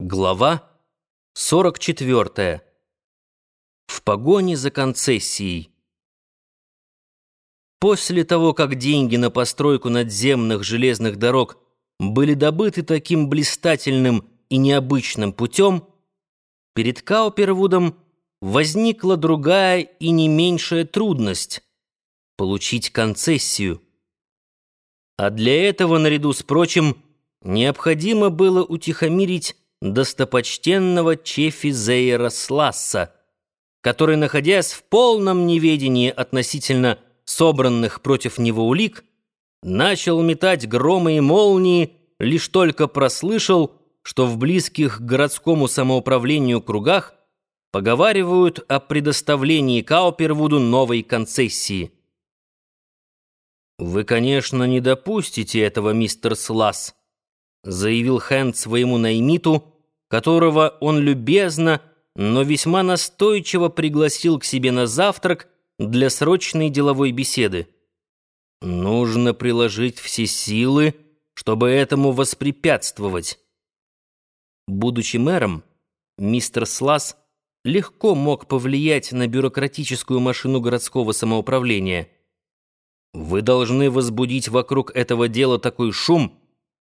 Глава 44. В погоне за концессией. После того, как деньги на постройку надземных железных дорог были добыты таким блистательным и необычным путем, перед Каупервудом возникла другая и не меньшая трудность — получить концессию. А для этого, наряду с прочим, необходимо было утихомирить достопочтенного Чефи Зейера Сласса, который, находясь в полном неведении относительно собранных против него улик, начал метать громы и молнии, лишь только прослышал, что в близких городскому самоуправлению кругах поговаривают о предоставлении Каупервуду новой концессии. «Вы, конечно, не допустите этого, мистер Сласс», заявил Хэнд своему наймиту, которого он любезно, но весьма настойчиво пригласил к себе на завтрак для срочной деловой беседы. Нужно приложить все силы, чтобы этому воспрепятствовать. Будучи мэром, мистер Слас легко мог повлиять на бюрократическую машину городского самоуправления. Вы должны возбудить вокруг этого дела такой шум,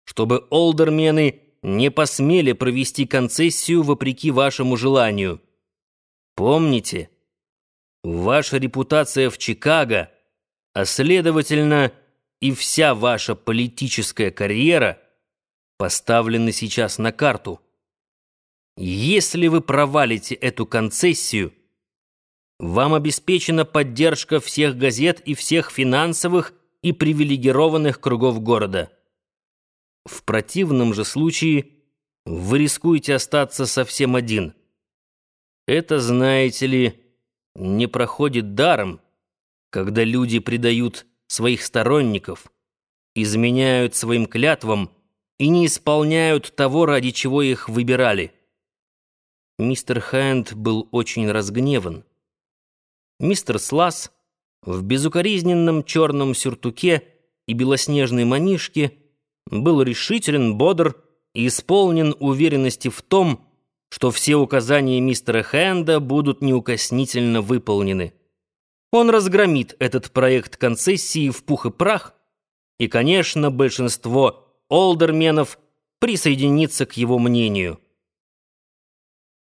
чтобы олдермены не посмели провести концессию вопреки вашему желанию. Помните, ваша репутация в Чикаго, а следовательно и вся ваша политическая карьера поставлены сейчас на карту. Если вы провалите эту концессию, вам обеспечена поддержка всех газет и всех финансовых и привилегированных кругов города. В противном же случае вы рискуете остаться совсем один. Это, знаете ли, не проходит даром, когда люди предают своих сторонников, изменяют своим клятвам и не исполняют того, ради чего их выбирали. Мистер Хэнд был очень разгневан. Мистер Слас в безукоризненном черном сюртуке и белоснежной манишке был решителен, бодр и исполнен уверенности в том, что все указания мистера Хэнда будут неукоснительно выполнены. Он разгромит этот проект концессии в пух и прах, и, конечно, большинство олдерменов присоединится к его мнению.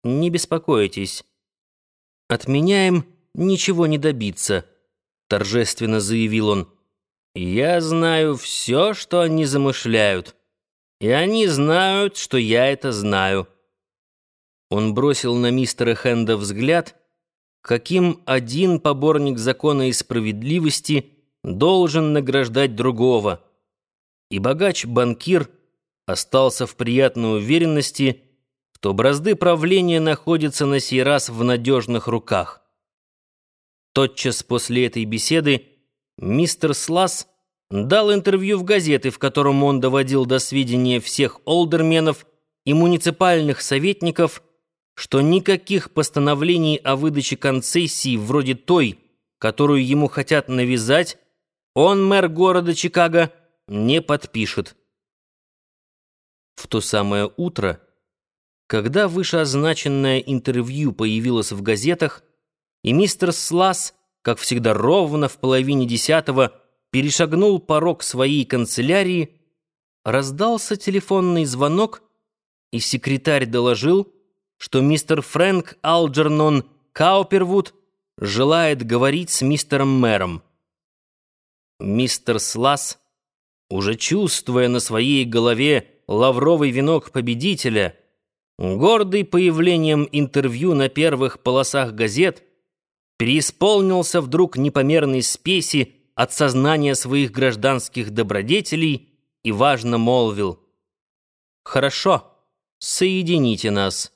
«Не беспокойтесь. Отменяем, ничего не добиться», — торжественно заявил он. Я знаю все, что они замышляют, и они знают, что я это знаю». Он бросил на мистера Хенда взгляд, каким один поборник закона и справедливости должен награждать другого. И богач-банкир остался в приятной уверенности, что бразды правления находятся на сей раз в надежных руках. Тотчас после этой беседы мистер Слас дал интервью в газеты, в котором он доводил до сведения всех олдерменов и муниципальных советников, что никаких постановлений о выдаче концессии вроде той, которую ему хотят навязать, он, мэр города Чикаго, не подпишет. В то самое утро, когда вышеозначенное интервью появилось в газетах, и мистер Слас как всегда ровно в половине десятого, перешагнул порог своей канцелярии, раздался телефонный звонок, и секретарь доложил, что мистер Фрэнк Алджернон Каупервуд желает говорить с мистером мэром. Мистер Слас, уже чувствуя на своей голове лавровый венок победителя, гордый появлением интервью на первых полосах газет, переисполнился вдруг непомерной спеси от сознания своих гражданских добродетелей и важно молвил «Хорошо, соедините нас».